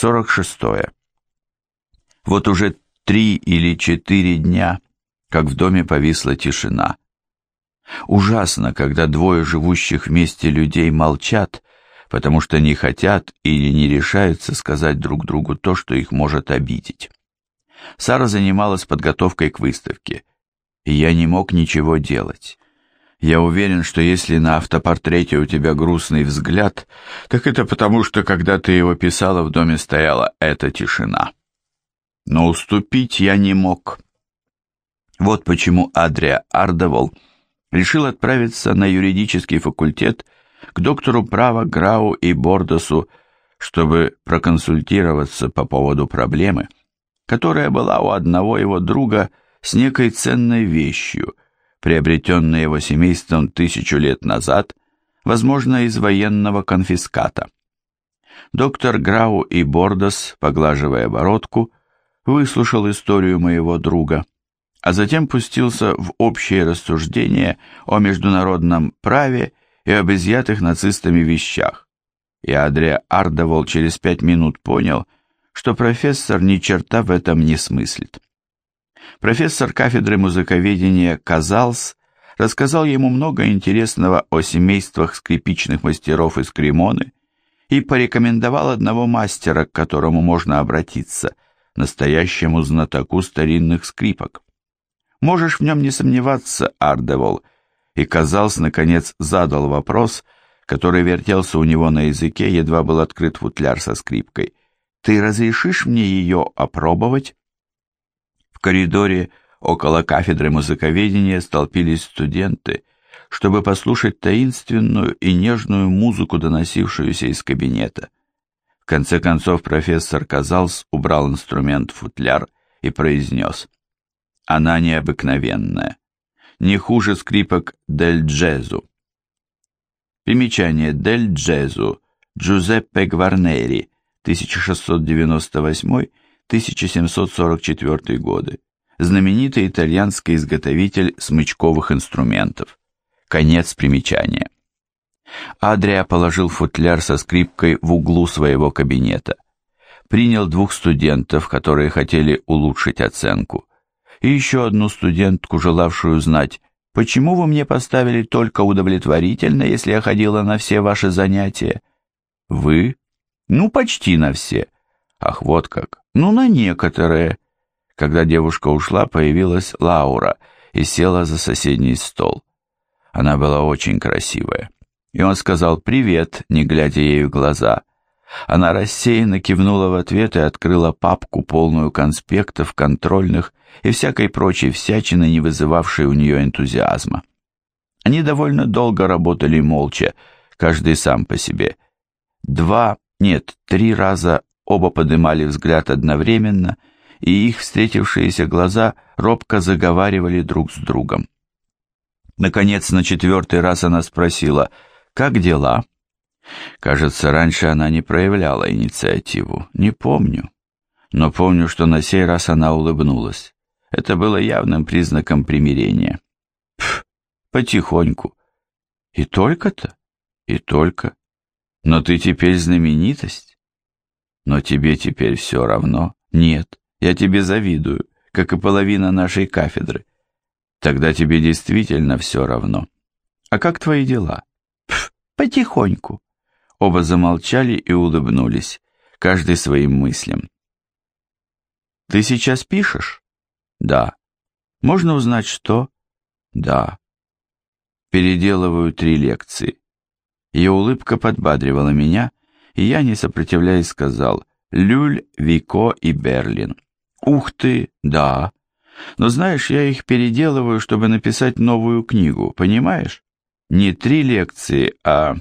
46. Вот уже три или четыре дня, как в доме повисла тишина. Ужасно, когда двое живущих вместе людей молчат, потому что не хотят или не решаются сказать друг другу то, что их может обидеть. Сара занималась подготовкой к выставке, и я не мог ничего делать. Я уверен, что если на автопортрете у тебя грустный взгляд, так это потому, что когда ты его писала, в доме стояла эта тишина. Но уступить я не мог. Вот почему Адрия Ардевол решил отправиться на юридический факультет к доктору права Грау и Бордосу, чтобы проконсультироваться по поводу проблемы, которая была у одного его друга с некой ценной вещью, приобретенной его семейством тысячу лет назад, возможно, из военного конфиската. Доктор Грау и Бордос, поглаживая бородку, выслушал историю моего друга, а затем пустился в общее рассуждение о международном праве и об изъятых нацистами вещах. И Адрия Ардовол через пять минут понял, что профессор ни черта в этом не смыслит. Профессор кафедры музыковедения Казалс рассказал ему много интересного о семействах скрипичных мастеров из Кремоны и порекомендовал одного мастера, к которому можно обратиться, настоящему знатоку старинных скрипок. Можешь в нем не сомневаться, Ардевол, и Казалс, наконец, задал вопрос, который вертелся у него на языке, едва был открыт футляр со скрипкой. «Ты разрешишь мне ее опробовать?» В коридоре около кафедры музыковедения столпились студенты, чтобы послушать таинственную и нежную музыку, доносившуюся из кабинета. В конце концов профессор Казалс убрал инструмент в футляр и произнес «Она необыкновенная, не хуже скрипок Дель Джезу». Примечание Дель Джезу Джузеппе Гварнери, 1698 1744 годы, знаменитый итальянский изготовитель смычковых инструментов. Конец примечания. Адрия положил футляр со скрипкой в углу своего кабинета. Принял двух студентов, которые хотели улучшить оценку, и еще одну студентку, желавшую знать, почему вы мне поставили только удовлетворительно, если я ходила на все ваши занятия. Вы? Ну, почти на все. Ах, вот как. Ну, на некоторые. Когда девушка ушла, появилась Лаура и села за соседний стол. Она была очень красивая. И он сказал «привет», не глядя ей в глаза. Она рассеянно кивнула в ответ и открыла папку, полную конспектов, контрольных и всякой прочей всячины, не вызывавшей у нее энтузиазма. Они довольно долго работали молча, каждый сам по себе. Два, нет, три раза Оба поднимали взгляд одновременно, и их встретившиеся глаза робко заговаривали друг с другом. Наконец, на четвертый раз она спросила, «Как дела?» Кажется, раньше она не проявляла инициативу. Не помню. Но помню, что на сей раз она улыбнулась. Это было явным признаком примирения. Пф, потихоньку. И только-то? И только. Но ты теперь знаменитость. Но тебе теперь все равно? Нет, я тебе завидую, как и половина нашей кафедры. Тогда тебе действительно все равно. А как твои дела? Пф, потихоньку. Оба замолчали и улыбнулись, каждый своим мыслям. Ты сейчас пишешь? Да. Можно узнать, что? Да. Переделываю три лекции. Ее улыбка подбадривала меня, и я, не сопротивляясь, сказал «Люль, Вико и Берлин». «Ух ты, да. Но знаешь, я их переделываю, чтобы написать новую книгу, понимаешь? Не три лекции, а...»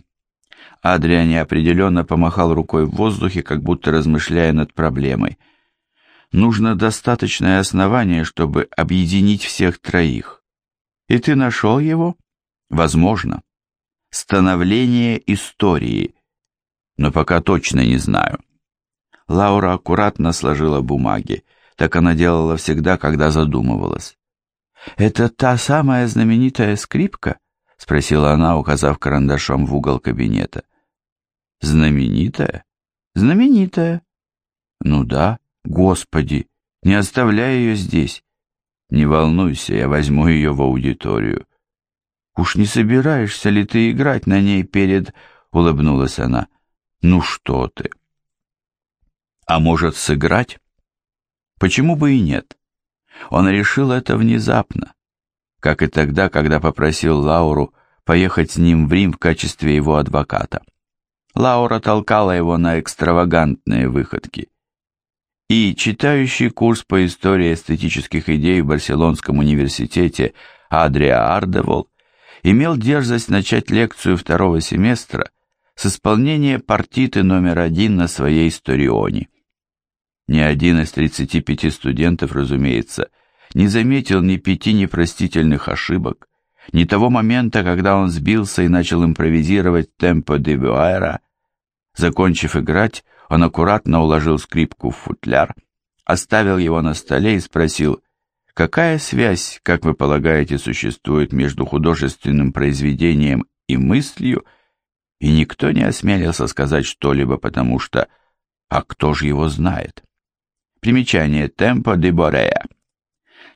Адриан неопределенно помахал рукой в воздухе, как будто размышляя над проблемой. «Нужно достаточное основание, чтобы объединить всех троих. И ты нашел его? Возможно. Становление истории» но пока точно не знаю. Лаура аккуратно сложила бумаги. Так она делала всегда, когда задумывалась. «Это та самая знаменитая скрипка?» — спросила она, указав карандашом в угол кабинета. «Знаменитая?» «Знаменитая. Ну да, господи, не оставляй ее здесь. Не волнуйся, я возьму ее в аудиторию. Уж не собираешься ли ты играть на ней перед... Улыбнулась она. Ну что ты? А может, сыграть? Почему бы и нет? Он решил это внезапно, как и тогда, когда попросил Лауру поехать с ним в Рим в качестве его адвоката. Лаура толкала его на экстравагантные выходки. И читающий курс по истории эстетических идей в Барселонском университете Адриа Ардевол имел дерзость начать лекцию второго семестра с исполнения партиты номер один на своей историоне. Ни один из 35 студентов, разумеется, не заметил ни пяти непростительных ошибок, ни того момента, когда он сбился и начал импровизировать темпо де Бюайра. Закончив играть, он аккуратно уложил скрипку в футляр, оставил его на столе и спросил, какая связь, как вы полагаете, существует между художественным произведением и мыслью, и никто не осмелился сказать что-либо, потому что «а кто же его знает?» Примечание «Темпо де Борея».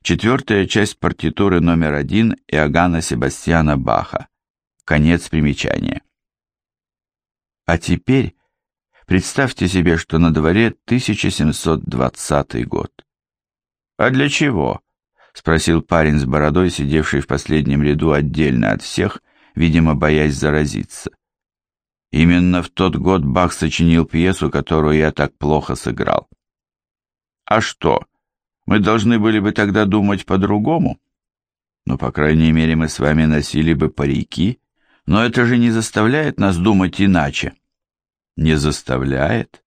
Четвертая часть партитуры номер один Иоганна Себастьяна Баха. Конец примечания. А теперь представьте себе, что на дворе 1720 год. «А для чего?» — спросил парень с бородой, сидевший в последнем ряду отдельно от всех, видимо, боясь заразиться. Именно в тот год Бах сочинил пьесу, которую я так плохо сыграл. А что? Мы должны были бы тогда думать по-другому? Ну, по крайней мере, мы с вами носили бы парики, но это же не заставляет нас думать иначе. Не заставляет?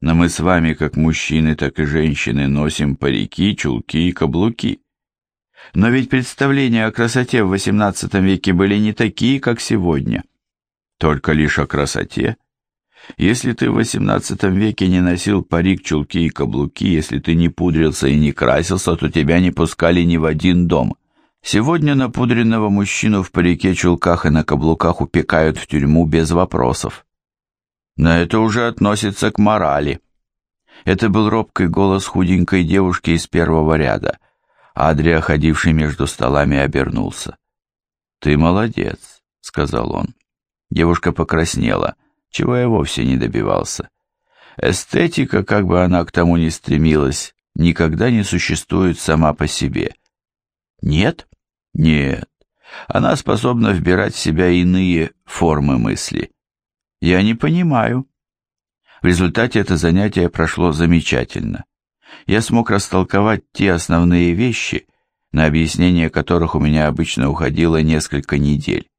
Но мы с вами, как мужчины, так и женщины, носим парики, чулки и каблуки. Но ведь представления о красоте в XVIII веке были не такие, как сегодня. Только лишь о красоте. Если ты в XVIII веке не носил парик, чулки и каблуки, если ты не пудрился и не красился, то тебя не пускали ни в один дом. Сегодня напудренного мужчину в парике, чулках и на каблуках упекают в тюрьму без вопросов. Но это уже относится к морали. Это был робкий голос худенькой девушки из первого ряда. Адрия, ходивший между столами, обернулся. «Ты молодец», — сказал он. Девушка покраснела чего я вовсе не добивался. Эстетика, как бы она к тому ни стремилась, никогда не существует сама по себе. Нет? Нет. Она способна вбирать в себя иные формы мысли. Я не понимаю. В результате это занятие прошло замечательно. Я смог растолковать те основные вещи, на объяснение которых у меня обычно уходило несколько недель.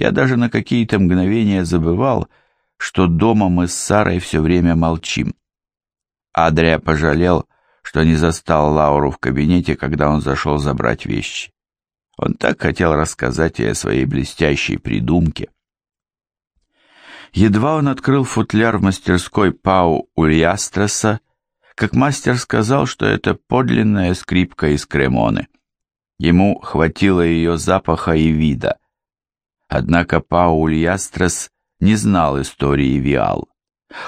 Я даже на какие-то мгновения забывал, что дома мы с Сарой все время молчим. Адрия пожалел, что не застал Лауру в кабинете, когда он зашел забрать вещи. Он так хотел рассказать ей о своей блестящей придумке. Едва он открыл футляр в мастерской Пау Ульястреса, как мастер сказал, что это подлинная скрипка из кремоны. Ему хватило ее запаха и вида. Однако Пау Ульястрес не знал истории Виал.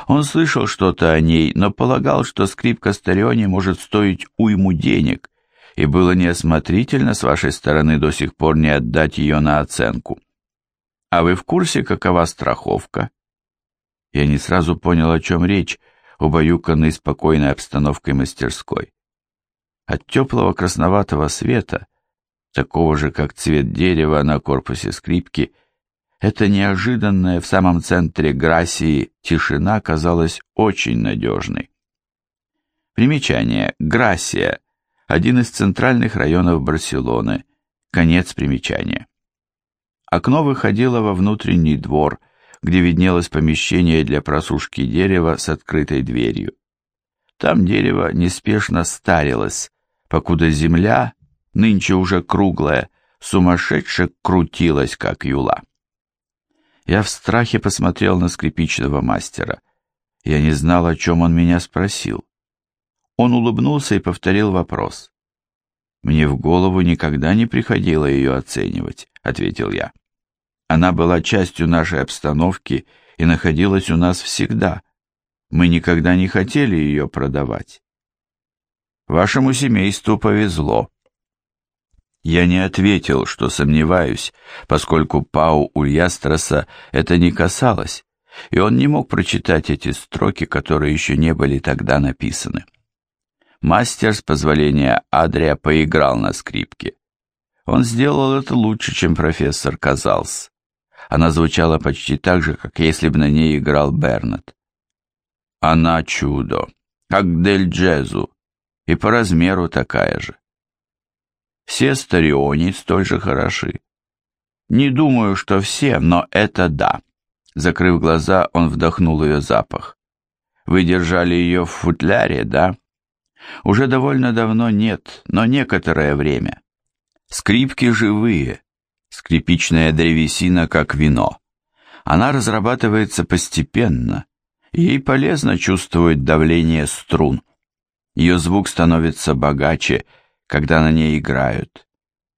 Он слышал что-то о ней, но полагал, что скрипка Стариони может стоить уйму денег, и было неосмотрительно с вашей стороны до сих пор не отдать ее на оценку. А вы в курсе, какова страховка? Я не сразу понял, о чем речь, убаюканной спокойной обстановкой мастерской. От теплого красноватого света, такого же, как цвет дерева на корпусе скрипки, эта неожиданная в самом центре Грасии тишина казалась очень надежной. Примечание. Грасия. Один из центральных районов Барселоны. Конец примечания. Окно выходило во внутренний двор, где виднелось помещение для просушки дерева с открытой дверью. Там дерево неспешно старилось, покуда земля, нынче уже круглая, сумасшедше крутилась, как юла. Я в страхе посмотрел на скрипичного мастера. Я не знал, о чем он меня спросил. Он улыбнулся и повторил вопрос. «Мне в голову никогда не приходило ее оценивать», — ответил я. «Она была частью нашей обстановки и находилась у нас всегда. Мы никогда не хотели ее продавать. Вашему семейству повезло. Я не ответил, что сомневаюсь, поскольку Пау Ульястраса это не касалось, и он не мог прочитать эти строки, которые еще не были тогда написаны. Мастер, с позволения Адрия, поиграл на скрипке. Он сделал это лучше, чем профессор Казалс. Она звучала почти так же, как если бы на ней играл Бернет. Она чудо, как Дель Джезу, и по размеру такая же. Все стариони столь же хороши. Не думаю, что все, но это да. Закрыв глаза, он вдохнул ее запах. Вы держали ее в футляре, да? Уже довольно давно нет, но некоторое время. Скрипки живые, скрипичная древесина как вино. Она разрабатывается постепенно, ей полезно чувствовать давление струн. Ее звук становится богаче, когда на ней играют.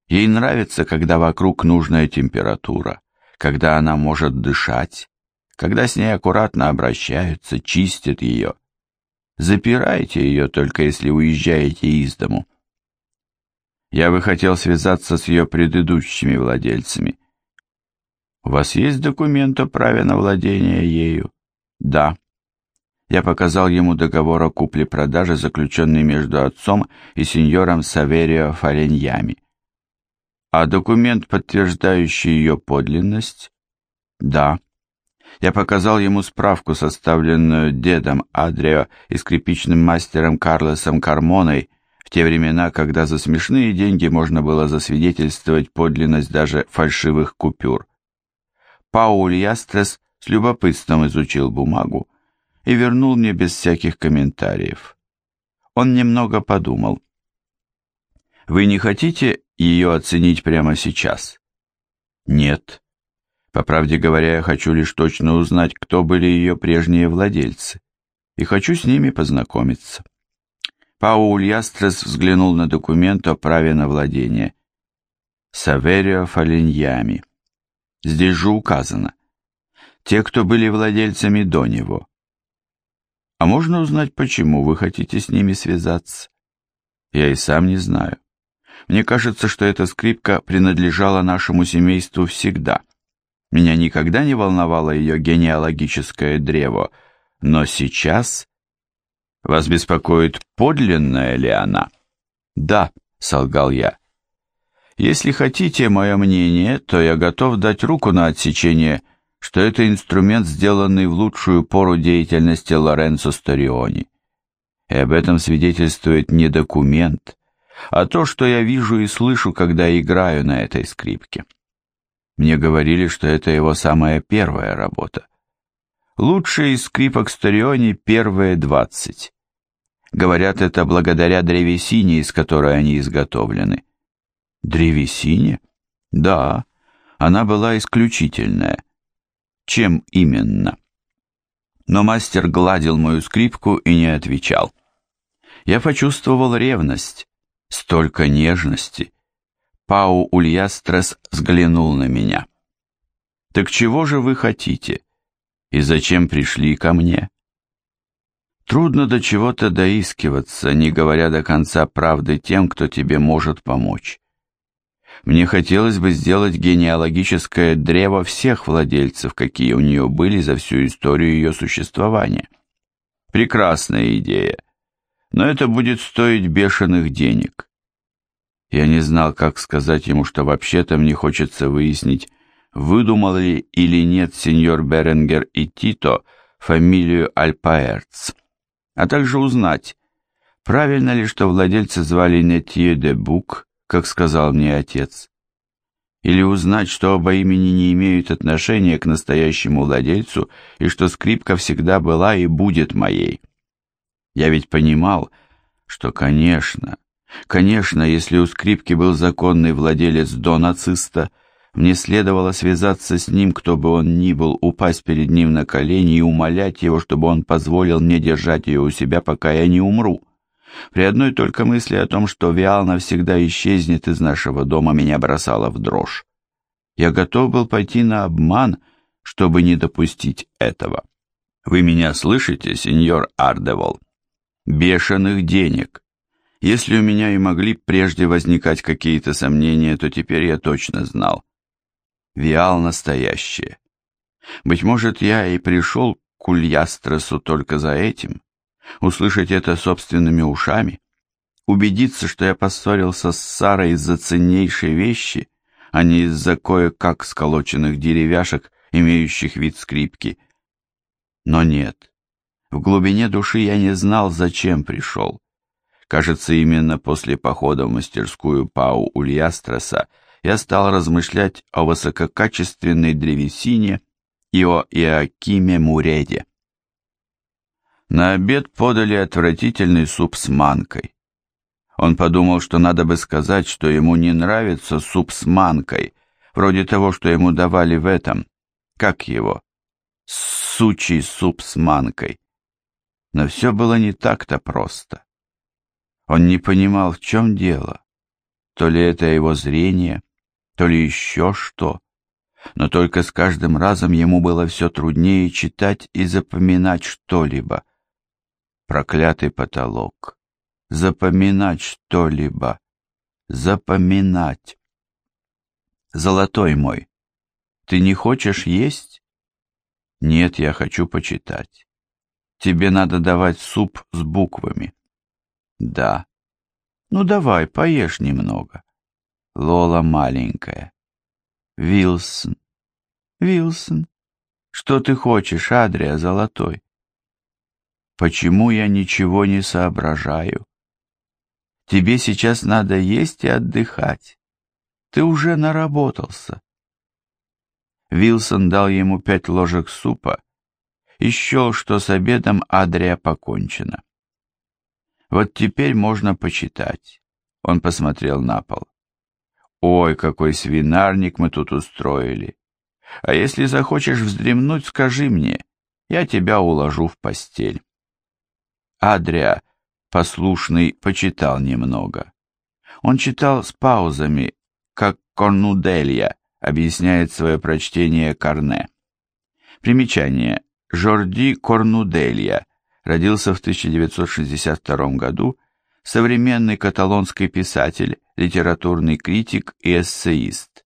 Ей нравится, когда вокруг нужная температура, когда она может дышать, когда с ней аккуратно обращаются, чистят ее. Запирайте ее только если уезжаете из дому. Я бы хотел связаться с ее предыдущими владельцами. У вас есть документ о праве на владение ею? Да. Я показал ему договор о купле-продаже, заключенный между отцом и сеньором Саверио Фаленьями. А документ, подтверждающий ее подлинность? Да. Я показал ему справку, составленную дедом Адрио и скрипичным мастером Карлосом Кармоной в те времена, когда за смешные деньги можно было засвидетельствовать подлинность даже фальшивых купюр. Пауль Ястрес с любопытством изучил бумагу и вернул мне без всяких комментариев. Он немного подумал. «Вы не хотите ее оценить прямо сейчас?» «Нет», по правде говоря, я хочу лишь точно узнать, кто были ее прежние владельцы, и хочу с ними познакомиться. Пауль Ястрес взглянул на документ о праве на владение. Саверио Фалиньями. Здесь же указано. Те, кто были владельцами до него. А можно узнать, почему вы хотите с ними связаться? Я и сам не знаю. Мне кажется, что эта скрипка принадлежала нашему семейству всегда. Меня никогда не волновало ее генеалогическое древо, но сейчас... Вас беспокоит, подлинная ли она? Да, солгал я. Если хотите мое мнение, то я готов дать руку на отсечение, что это инструмент, сделанный в лучшую пору деятельности Лоренцо Стариони. И об этом свидетельствует не документ, а то, что я вижу и слышу, когда играю на этой скрипке. Мне говорили, что это его самая первая работа. Лучшие из скрипок Стариони первые двадцать. Говорят, это благодаря древесине, из которой они изготовлены. Древесине? Да, она была исключительная. Чем именно? Но мастер гладил мою скрипку и не отвечал. Я почувствовал ревность, столько нежности, Пау Ульястрес взглянул на меня. «Так чего же вы хотите? И зачем пришли ко мне?» Трудно до чего-то доискиваться, не говоря до конца правды тем, кто тебе может помочь. Мне хотелось бы сделать генеалогическое древо всех владельцев, какие у нее были за всю историю ее существования. Прекрасная идея, но это будет стоить бешеных денег. Я не знал, как сказать ему, что вообще-то мне хочется выяснить, выдумал ли или нет сеньор Беренгер и Тито фамилию Альпаэрц, а также узнать, правильно ли, что владельца звали Нетье де Бук, как сказал мне отец, или узнать, что оба имени не имеют отношения к настоящему владельцу и что скрипка всегда была и будет моей. Я ведь понимал, что, конечно, Конечно, если у скрипки был законный владелец до нациста, мне следовало связаться с ним, кто бы он ни был, упасть перед ним на колени и умолять его, чтобы он позволил мне держать ее у себя, пока я не умру. При одной только мысли о том, что Виал навсегда исчезнет из нашего дома, меня бросало в дрожь. Я готов был пойти на обман, чтобы не допустить этого. Вы меня слышите, сеньор Ардевол? Бешеных денег. Если у меня и могли прежде возникать какие-то сомнения, то теперь я точно знал. Виал настоящее. Быть может, я и пришел к Ульястресу только за этим, услышать это собственными ушами, убедиться, что я поссорился с Сарой из-за ценнейшей вещи, а не из-за кое-как сколоченных деревяшек, имеющих вид скрипки. Но нет, в глубине души я не знал, зачем пришел. Кажется, именно после похода в мастерскую Пау Ульястроса я стал размышлять о высококачественной древесине и о Иоакиме Муреде. На обед подали отвратительный суп с манкой. Он подумал, что надо бы сказать, что ему не нравится суп с манкой, вроде того, что ему давали в этом, как его, сучий суп с манкой. Но все было не так-то просто. Он не понимал, в чем дело. То ли это его зрение, то ли еще что. Но только с каждым разом ему было все труднее читать и запоминать что-либо. Проклятый потолок. Запоминать что-либо. Запоминать. Золотой мой, ты не хочешь есть? Нет, я хочу почитать. Тебе надо давать суп с буквами. Да. Ну давай, поешь немного. Лола маленькая. Вилсон. Вилсон. Что ты хочешь, Адрия золотой? Почему я ничего не соображаю? Тебе сейчас надо есть и отдыхать. Ты уже наработался. Вилсон дал ему пять ложек супа и счел, что с обедом Адрия покончено. Вот теперь можно почитать. Он посмотрел на пол. Ой, какой свинарник мы тут устроили. А если захочешь вздремнуть, скажи мне, я тебя уложу в постель. Адрия, послушный, почитал немного. Он читал с паузами, как Корнуделья объясняет свое прочтение Карне. Примечание. Жорди Корнуделья родился в 1962 году, современный каталонский писатель, литературный критик и эссеист.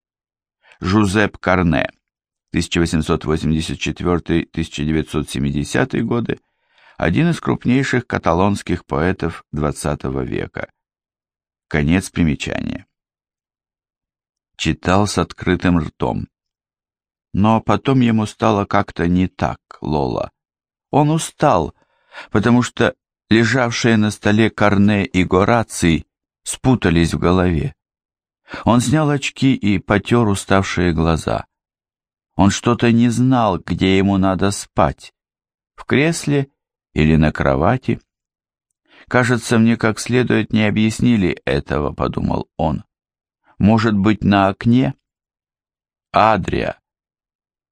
Жузеп Карне, 1884-1970 годы, один из крупнейших каталонских поэтов XX века. Конец примечания. Читал с открытым ртом. Но потом ему стало как-то не так, Лола. Он устал, потому что лежавшие на столе Карне и Гораций спутались в голове. Он снял очки и потер уставшие глаза. Он что-то не знал, где ему надо спать. В кресле или на кровати. Кажется, мне как следует не объяснили этого, подумал он. Может быть, на окне? Адрия.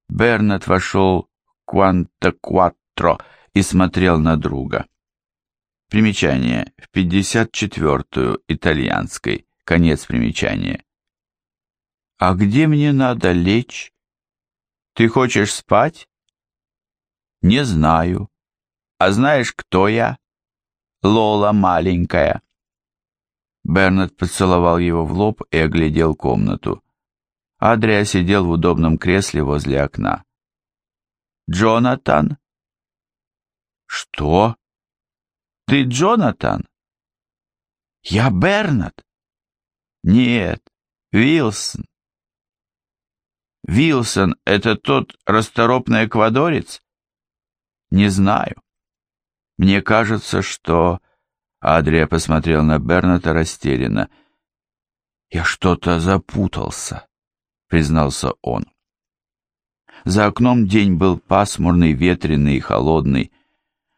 Бернат вошел кванта-кваттро и смотрел на друга. Примечание. В 54-ю итальянской. Конец примечания. «А где мне надо лечь? Ты хочешь спать?» «Не знаю. А знаешь, кто я?» «Лола маленькая». Бернард поцеловал его в лоб и оглядел комнату. Адрия сидел в удобном кресле возле окна. «Джонатан?» «Что?» Ты Джонатан? Я Бернат? Нет, Вилсон. Вилсон — это тот расторопный эквадорец? Не знаю. Мне кажется, что... Адрия посмотрел на Берната растерянно. «Я что-то запутался», — признался он. За окном день был пасмурный, ветреный и холодный,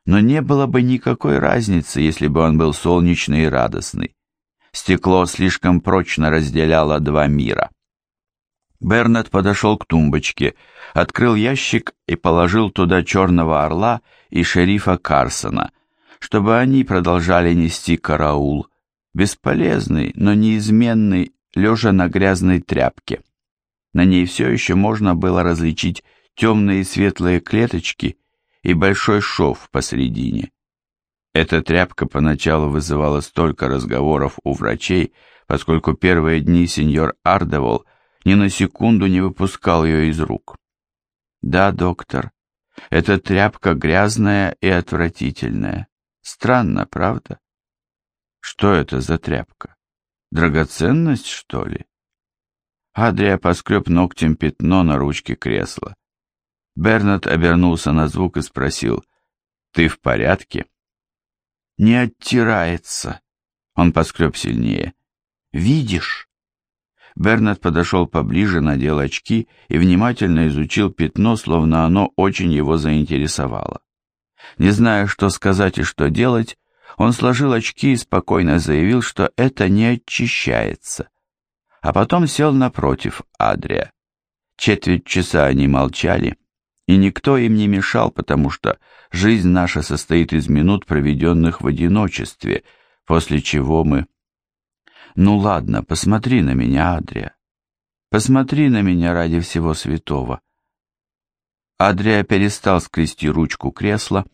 но не было бы никакой разницы, если бы он был солнечный и радостный. Стекло слишком прочно разделяло два мира. Бернет подошел к тумбочке, открыл ящик и положил туда черного орла и шерифа Карсона, чтобы они продолжали нести караул, бесполезный, но неизменный, лежа на грязной тряпке. На ней все еще можно было различить темные и светлые клеточки и большой шов посредине. Эта тряпка поначалу вызывала столько разговоров у врачей, поскольку первые дни сеньор Ардевол ни на секунду не выпускал ее из рук. «Да, доктор, эта тряпка грязная и отвратительная. Странно, правда? Что это за тряпка? Драгоценность, что ли?» Адрия поскреб ногтем пятно на ручке кресла. Бернард обернулся на звук и спросил, «Ты в порядке?» «Не оттирается», — он поскреб сильнее. «Видишь?» Бернард подошел поближе, надел очки и внимательно изучил пятно, словно оно очень его заинтересовало. Не зная, что сказать и что делать, он сложил очки и спокойно заявил, что это не очищается. А потом сел напротив Адрия. Четверть часа они молчали, и никто им не мешал, потому что жизнь наша состоит из минут, проведенных в одиночестве, после чего мы... Ну ладно, посмотри на меня, Адрия. Посмотри на меня ради всего святого. Адрия перестал скрести ручку кресла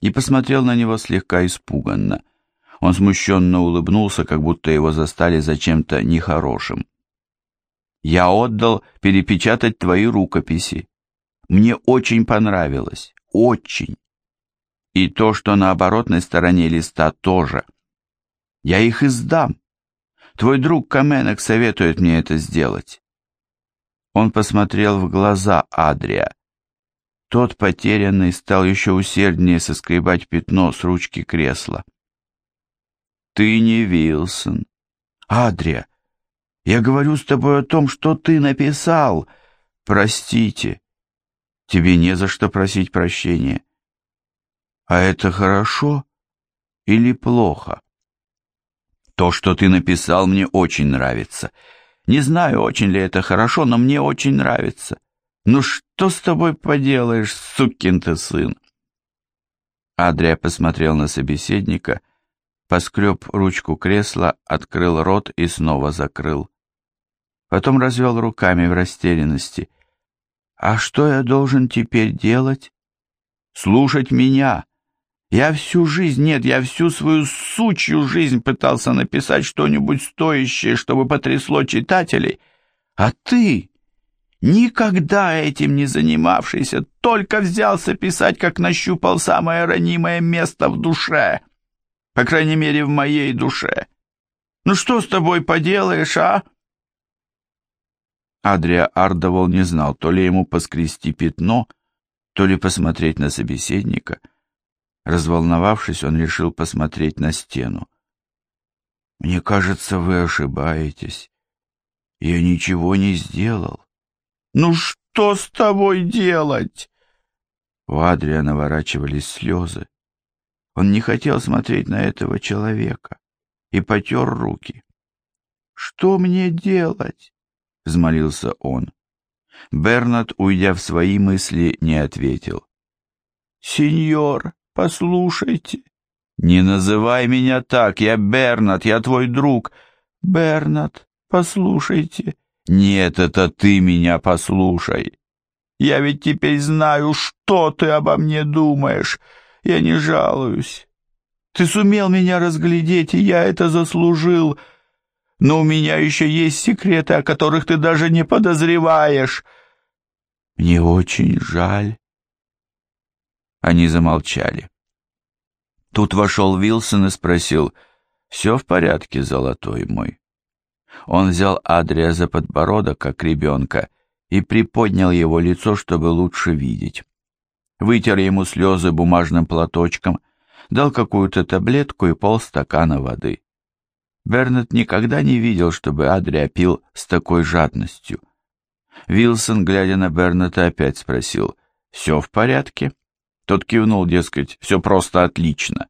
и посмотрел на него слегка испуганно. Он смущенно улыбнулся, как будто его застали за чем-то нехорошим. «Я отдал перепечатать твои рукописи. Мне очень понравилось, очень. И то, что на оборотной стороне листа тоже. Я их издам. Твой друг Каменок советует мне это сделать. Он посмотрел в глаза Адрия. Тот, потерянный, стал еще усерднее соскребать пятно с ручки кресла. «Ты не Вилсон. Адрия, я говорю с тобой о том, что ты написал. Простите. Тебе не за что просить прощения. А это хорошо или плохо? То, что ты написал, мне очень нравится. Не знаю, очень ли это хорошо, но мне очень нравится. Ну что с тобой поделаешь, сукин ты сын? Адрия посмотрел на собеседника, поскреб ручку кресла, открыл рот и снова закрыл. Потом развел руками в растерянности — а что я должен теперь делать? Слушать меня. Я всю жизнь, нет, я всю свою сучью жизнь пытался написать что-нибудь стоящее, чтобы потрясло читателей. А ты, никогда этим не занимавшийся, только взялся писать, как нащупал самое ранимое место в душе. По крайней мере, в моей душе. Ну что с тобой поделаешь, а? Адрия Ардовол не знал, то ли ему поскрести пятно, то ли посмотреть на собеседника. Разволновавшись, он решил посмотреть на стену. «Мне кажется, вы ошибаетесь. Я ничего не сделал». «Ну что с тобой делать?» У Адрия наворачивались слезы. Он не хотел смотреть на этого человека и потер руки. «Что мне делать?» — взмолился он. Бернард, уйдя в свои мысли, не ответил. «Сеньор, послушайте». «Не называй меня так, я Бернард, я твой друг». «Бернард, послушайте». «Нет, это ты меня послушай. Я ведь теперь знаю, что ты обо мне думаешь. Я не жалуюсь. Ты сумел меня разглядеть, и я это заслужил» но у меня еще есть секреты, о которых ты даже не подозреваешь. Мне очень жаль. Они замолчали. Тут вошел Вилсон и спросил, «Все в порядке, золотой мой?» Он взял Адрия за подбородок, как ребенка, и приподнял его лицо, чтобы лучше видеть. Вытер ему слезы бумажным платочком, дал какую-то таблетку и полстакана воды. Бернет никогда не видел, чтобы Адриа пил с такой жадностью. Вилсон, глядя на Бернета, опять спросил, «Все в порядке?» Тот кивнул, дескать, «Все просто отлично».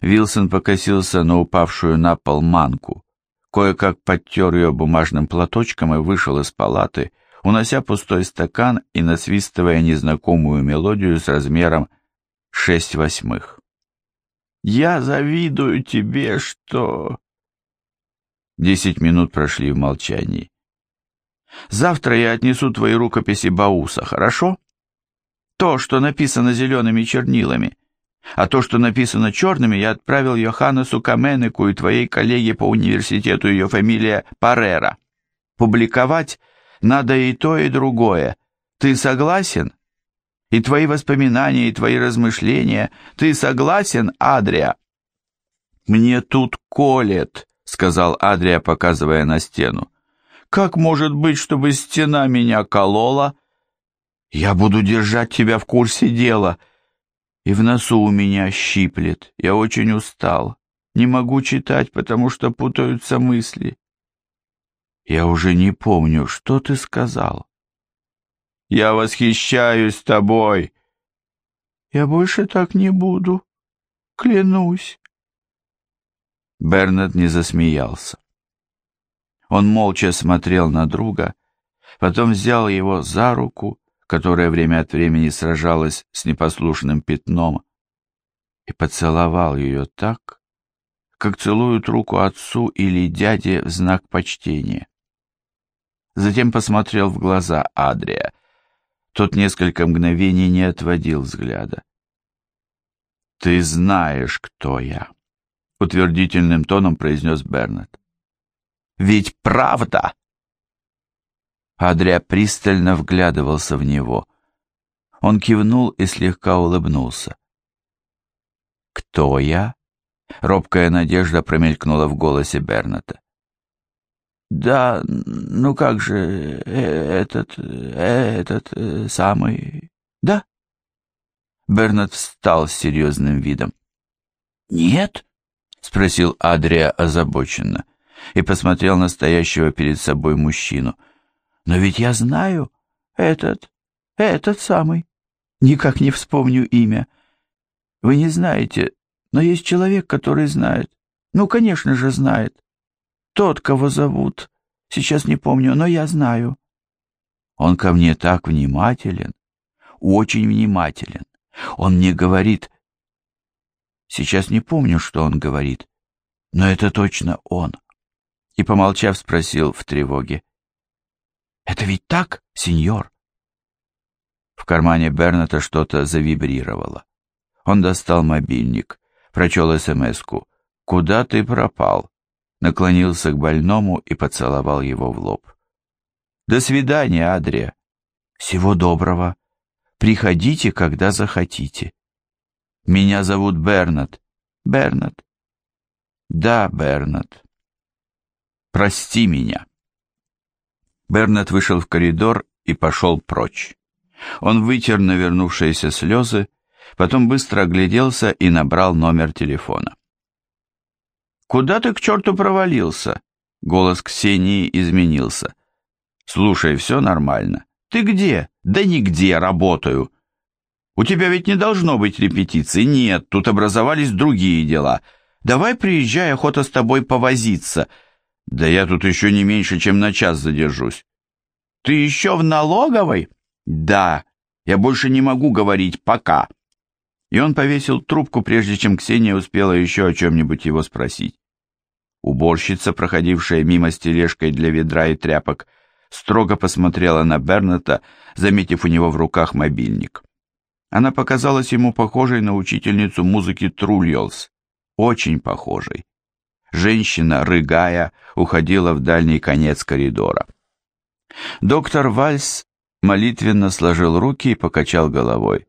Вилсон покосился на упавшую на пол манку, кое-как подтер ее бумажным платочком и вышел из палаты, унося пустой стакан и насвистывая незнакомую мелодию с размером шесть восьмых. «Я завидую тебе, что...» Десять минут прошли в молчании. «Завтра я отнесу твои рукописи Бауса, хорошо?» То, что написано зелеными чернилами. А то, что написано черными, я отправил Йоханнесу Каменеку и твоей коллеге по университету, ее фамилия Парера. Публиковать надо и то, и другое. Ты согласен? И твои воспоминания, и твои размышления. Ты согласен, Адрия? Мне тут колет, сказал Адрия, показывая на стену. Как может быть, чтобы стена меня колола? Я буду держать тебя в курсе дела. И в носу у меня щиплет. Я очень устал. Не могу читать, потому что путаются мысли. Я уже не помню, что ты сказал. Я восхищаюсь тобой. Я больше так не буду. Клянусь. Бернард не засмеялся. Он молча смотрел на друга, потом взял его за руку, которая время от времени сражалась с непослушным пятном, и поцеловал ее так, как целуют руку отцу или дяде в знак почтения. Затем посмотрел в глаза Адрия. Тот несколько мгновений не отводил взгляда. «Ты знаешь, кто я», — утвердительным тоном произнес Бернет. «Ведь правда!» Адрия пристально вглядывался в него. Он кивнул и слегка улыбнулся. «Кто я?» Робкая надежда промелькнула в голосе Берната. Да, ну как же, э, этот, э, этот э, самый... Да? Бернард встал с серьезным видом. «Нет?» — спросил Адрия озабоченно и посмотрел на стоящего перед собой мужчину. «Но ведь я знаю этот, этот самый. Никак не вспомню имя. Вы не знаете, но есть человек, который знает. Ну, конечно же, знает. Тот, кого зовут. Сейчас не помню, но я знаю. Он ко мне так внимателен, очень внимателен. Он мне говорит... Сейчас не помню, что он говорит, но это точно он. И, помолчав, спросил в тревоге. «Это ведь так, сеньор?» В кармане Берната что-то завибрировало. Он достал мобильник, прочел СМС-ку. «Куда ты пропал?» наклонился к больному и поцеловал его в лоб. «До свидания, Адрия. Всего доброго. Приходите, когда захотите. Меня зовут Бернат. Бернат. Да, Бернат. Прости меня». Бернат вышел в коридор и пошел прочь. Он вытер навернувшиеся слезы, потом быстро огляделся и набрал номер телефона. «Куда ты к черту провалился?» Голос Ксении изменился. «Слушай, все нормально. Ты где?» «Да нигде, работаю». «У тебя ведь не должно быть репетиции». «Нет, тут образовались другие дела. Давай приезжай, охота с тобой повозиться». «Да я тут еще не меньше, чем на час задержусь». «Ты еще в налоговой?» «Да, я больше не могу говорить пока». И он повесил трубку, прежде чем Ксения успела еще о чем-нибудь его спросить. Уборщица, проходившая мимо с тележкой для ведра и тряпок, строго посмотрела на Берната, заметив у него в руках мобильник. Она показалась ему похожей на учительницу музыки Трульолс, очень похожей. Женщина, рыгая, уходила в дальний конец коридора. Доктор Вальс молитвенно сложил руки и покачал головой.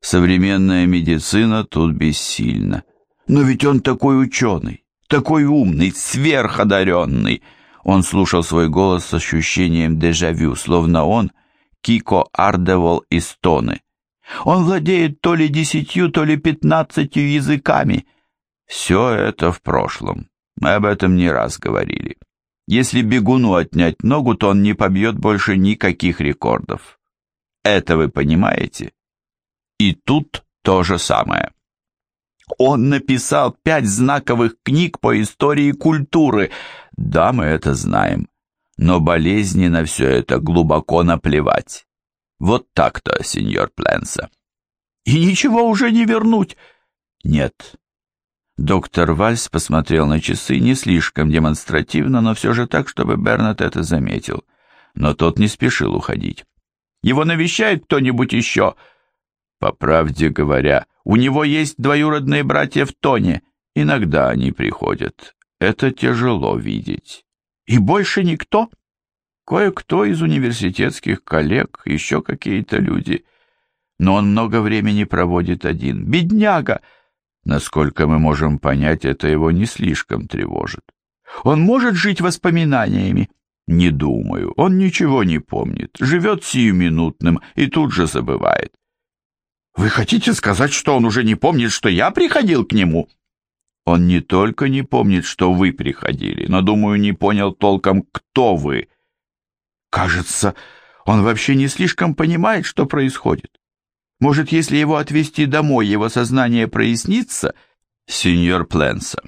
Современная медицина тут бессильна. Но ведь он такой ученый такой умный, сверходаренный!» Он слушал свой голос с ощущением дежавю, словно он Кико Ардевол из Тоны. «Он владеет то ли десятью, то ли пятнадцатью языками!» «Все это в прошлом. Мы об этом не раз говорили. Если бегуну отнять ногу, то он не побьет больше никаких рекордов. Это вы понимаете?» И тут то же самое. Он написал пять знаковых книг по истории культуры. Да, мы это знаем. Но болезни на все это глубоко наплевать. Вот так-то, сеньор Пленса. И ничего уже не вернуть. Нет. Доктор Вальс посмотрел на часы не слишком демонстративно, но все же так, чтобы Бернат это заметил. Но тот не спешил уходить. Его навещает кто-нибудь еще? — По правде говоря, у него есть двоюродные братья в Тоне. Иногда они приходят. Это тяжело видеть. И больше никто? Кое-кто из университетских коллег, еще какие-то люди. Но он много времени проводит один. Бедняга! Насколько мы можем понять, это его не слишком тревожит. Он может жить воспоминаниями? Не думаю. Он ничего не помнит. Живет сиюминутным и тут же забывает. Вы хотите сказать, что он уже не помнит, что я приходил к нему? Он не только не помнит, что вы приходили, но, думаю, не понял толком, кто вы. Кажется, он вообще не слишком понимает, что происходит. Может, если его отвезти домой, его сознание прояснится? Сеньор Пленса.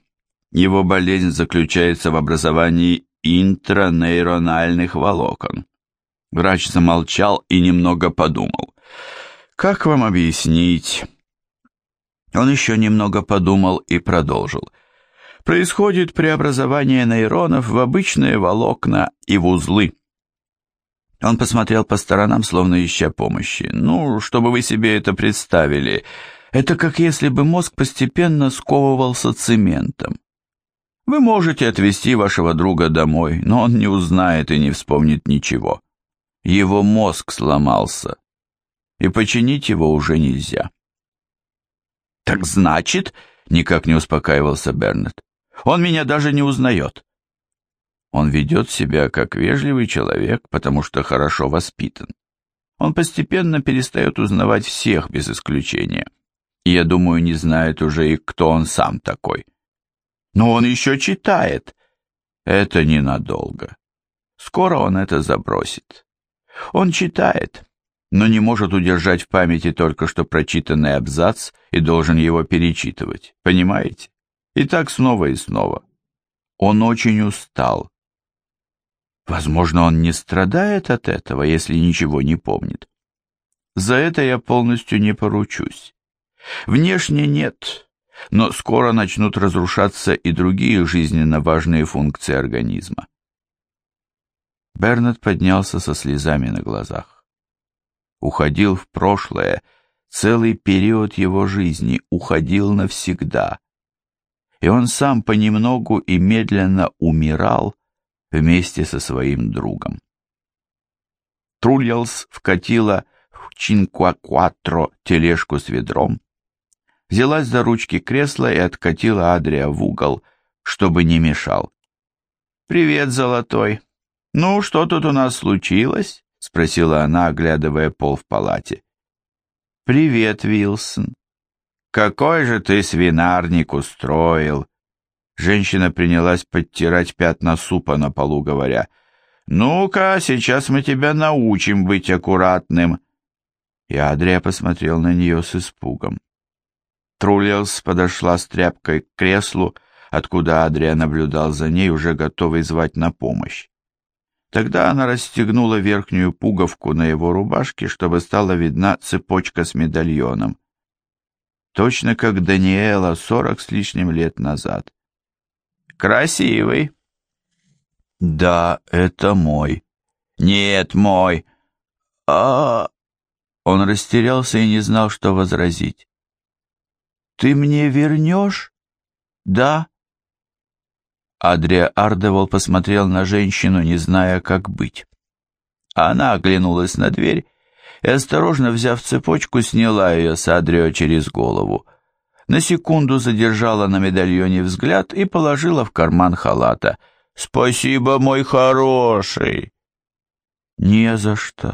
Его болезнь заключается в образовании интранейрональных волокон. Врач замолчал и немного подумал. Как вам объяснить? Он еще немного подумал и продолжил. Происходит преобразование нейронов в обычные волокна и в узлы. Он посмотрел по сторонам, словно ища помощи. Ну, чтобы вы себе это представили, это как если бы мозг постепенно сковывался цементом. Вы можете отвезти вашего друга домой, но он не узнает и не вспомнит ничего. Его мозг сломался, и починить его уже нельзя. «Так значит...» — никак не успокаивался Бернет. «Он меня даже не узнает». Он ведет себя как вежливый человек, потому что хорошо воспитан. Он постепенно перестает узнавать всех без исключения. И я думаю, не знает уже и кто он сам такой. Но он еще читает. Это ненадолго. Скоро он это забросит. Он читает, но не может удержать в памяти только что прочитанный абзац и должен его перечитывать. Понимаете? И так снова и снова. Он очень устал. Возможно, он не страдает от этого, если ничего не помнит. За это я полностью не поручусь. Внешне нет, но скоро начнут разрушаться и другие жизненно важные функции организма. Бернет поднялся со слезами на глазах. Уходил в прошлое, целый период его жизни уходил навсегда. И он сам понемногу и медленно умирал вместе со своим другом. Трульялс вкатила в Чинкуакуатро тележку с ведром, взялась за ручки кресла и откатила Адрия в угол, чтобы не мешал. «Привет, золотой! Ну, что тут у нас случилось?» — спросила она, оглядывая пол в палате. «Привет, Вилсон! Какой же ты свинарник устроил!» Женщина принялась подтирать пятна супа на полу, говоря, «Ну-ка, сейчас мы тебя научим быть аккуратным!» И Адрия посмотрел на нее с испугом. Трулиус подошла с тряпкой к креслу, откуда Адрия наблюдал за ней, уже готовый звать на помощь. Тогда она расстегнула верхнюю пуговку на его рубашке, чтобы стала видна цепочка с медальоном. Точно как Даниэла сорок с лишним лет назад. «Красивый!» «Да, это мой». «Нет, мой!» а Он растерялся и не знал, что возразить. «Ты мне вернешь?» «Да». Адрия Ардевол посмотрел на женщину, не зная, как быть. Она оглянулась на дверь и, осторожно взяв цепочку, сняла ее с Адрио через голову. На секунду задержала на медальоне взгляд и положила в карман халата. «Спасибо, мой хороший!» «Не за что»,